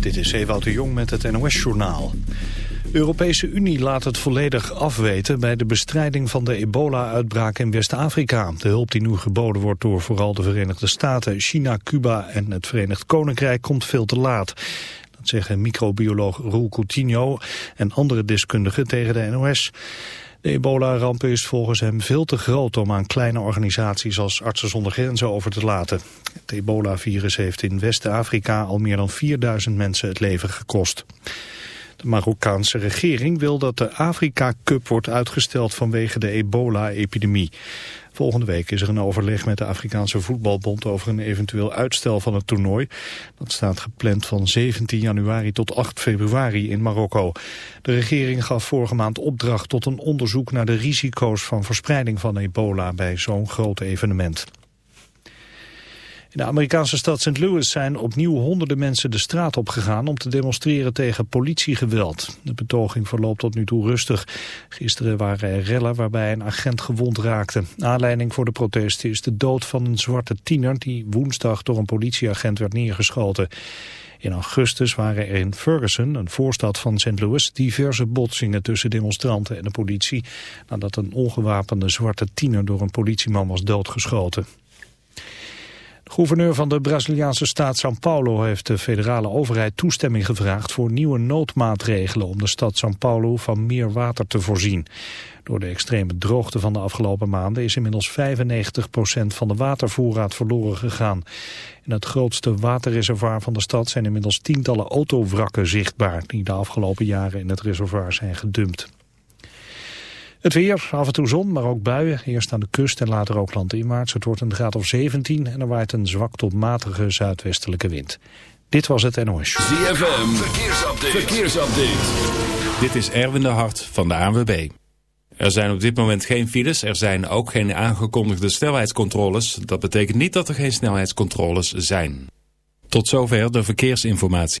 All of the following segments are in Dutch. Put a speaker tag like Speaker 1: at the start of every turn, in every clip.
Speaker 1: Dit is Ewout de Jong met het NOS-journaal. De Europese Unie laat het volledig afweten bij de bestrijding van de ebola-uitbraak in West-Afrika. De hulp die nu geboden wordt door vooral de Verenigde Staten, China, Cuba en het Verenigd Koninkrijk komt veel te laat. Dat zeggen microbioloog Roel Coutinho en andere deskundigen tegen de NOS. De ebola-ramp is volgens hem veel te groot om aan kleine organisaties als Artsen zonder Grenzen over te laten. Het ebola-virus heeft in West-Afrika al meer dan 4000 mensen het leven gekost. De Marokkaanse regering wil dat de Afrika Cup wordt uitgesteld vanwege de ebola-epidemie. Volgende week is er een overleg met de Afrikaanse voetbalbond over een eventueel uitstel van het toernooi. Dat staat gepland van 17 januari tot 8 februari in Marokko. De regering gaf vorige maand opdracht tot een onderzoek naar de risico's van verspreiding van ebola bij zo'n groot evenement. In de Amerikaanse stad St. Louis zijn opnieuw honderden mensen de straat opgegaan om te demonstreren tegen politiegeweld. De betoging verloopt tot nu toe rustig. Gisteren waren er rellen waarbij een agent gewond raakte. Aanleiding voor de protesten is de dood van een zwarte tiener die woensdag door een politieagent werd neergeschoten. In augustus waren er in Ferguson, een voorstad van St. Louis, diverse botsingen tussen demonstranten en de politie nadat een ongewapende zwarte tiener door een politieman was doodgeschoten. Gouverneur van de Braziliaanse staat São Paulo heeft de federale overheid toestemming gevraagd voor nieuwe noodmaatregelen om de stad São Paulo van meer water te voorzien. Door de extreme droogte van de afgelopen maanden is inmiddels 95% van de watervoorraad verloren gegaan. In het grootste waterreservoir van de stad zijn inmiddels tientallen autowrakken zichtbaar die de afgelopen jaren in het reservoir zijn gedumpt. Het weer, af en toe zon, maar ook buien. Eerst aan de kust en later ook landinwaarts. Het wordt een graad of 17 en er waait een zwak tot matige zuidwestelijke wind. Dit was het NOS.
Speaker 2: ZFM, verkeersupdate. verkeersupdate.
Speaker 3: Dit is Erwin de Hart van de ANWB. Er zijn op dit moment geen files. Er zijn ook geen aangekondigde snelheidscontroles. Dat betekent niet dat er geen snelheidscontroles zijn. Tot zover de verkeersinformatie.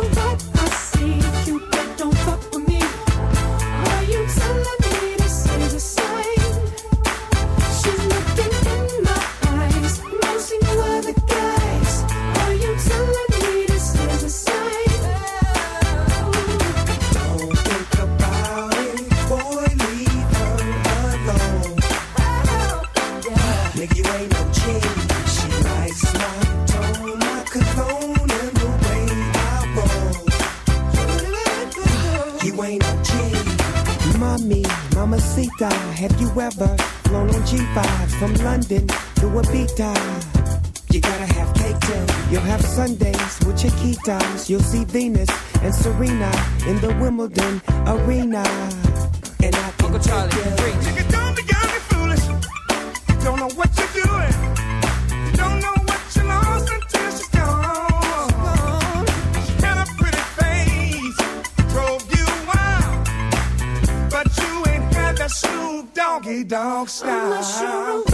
Speaker 4: Chiquitas. You'll see Venus and Serena in the Wimbledon arena. And I can Uncle Charlie,
Speaker 5: Nigga, don't be young and foolish. You don't know what you're doing. You don't know what you lost until she's gone. She had a pretty face, drove you wild, but you ain't had that Snoop Doggy Dog
Speaker 6: I'm not sure
Speaker 5: style.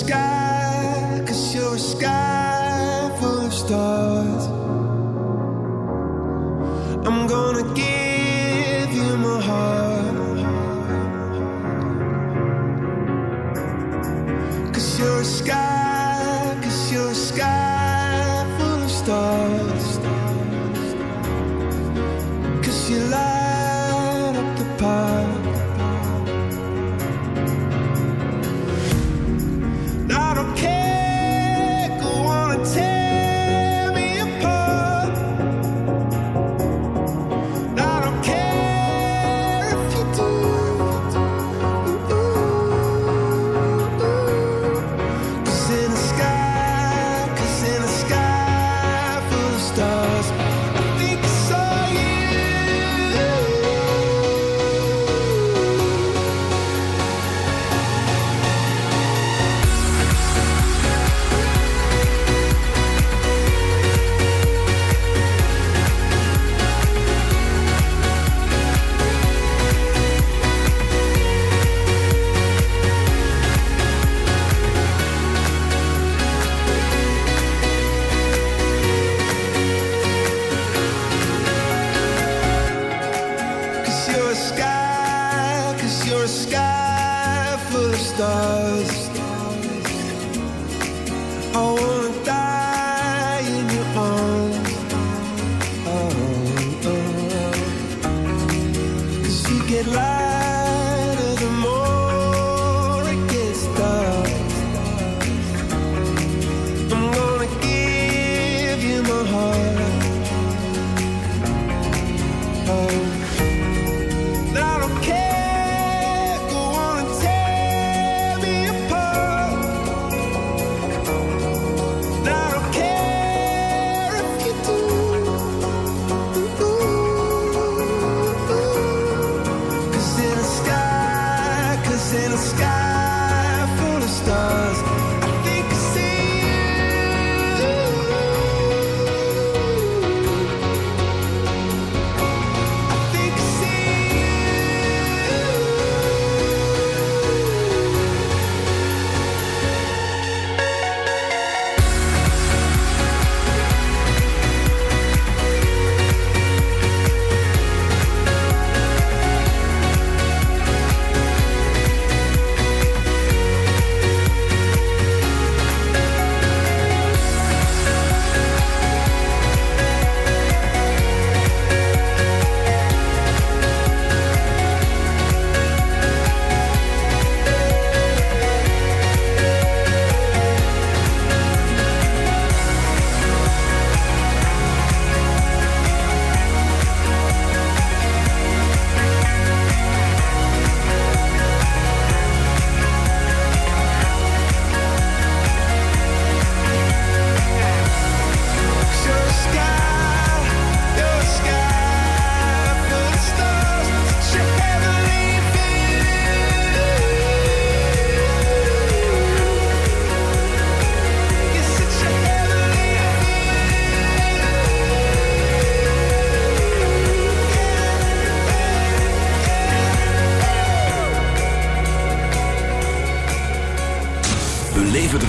Speaker 7: Sky,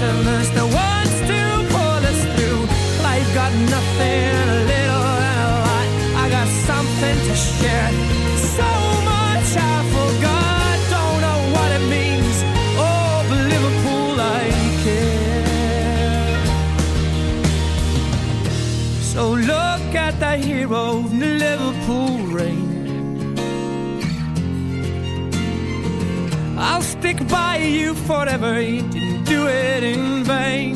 Speaker 8: listeners, the ones to pull us through. Life got nothing, a little and a lot. I got something to share. So much I forgot, don't know what it means. Oh, but Liverpool, I care. So look at the hero in the Liverpool rain. I'll stick by you forever it in vain.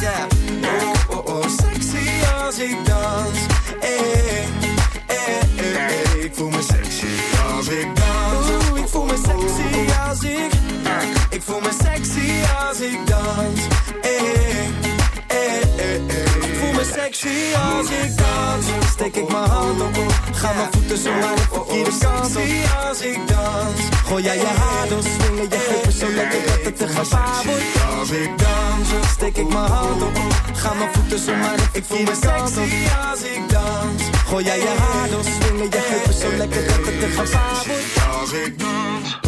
Speaker 9: yeah. Oh, oh, oh, sexy als ik dans. Hey, hey, hey, hey. Ik voel me sexy als ik dans. Oeh, ik voel me sexy als ik... Ik voel me sexy als ik dans. Voel me sexy als ik dans. Steek ik mijn hand op. Ga mijn voeten zo aan de verkeerde kant op. als ik dans. Gooi jij je haar door, swingen je heupen zo lekker dat het te gevaar wordt. Als ik dans, steek ik mijn hand op. Ga mijn voeten zo maar de verkeerde kant op. als ik dans. Gooi jij je haar door, swingen je heupen zo lekker dat het te gevaar wordt. Als ik dans.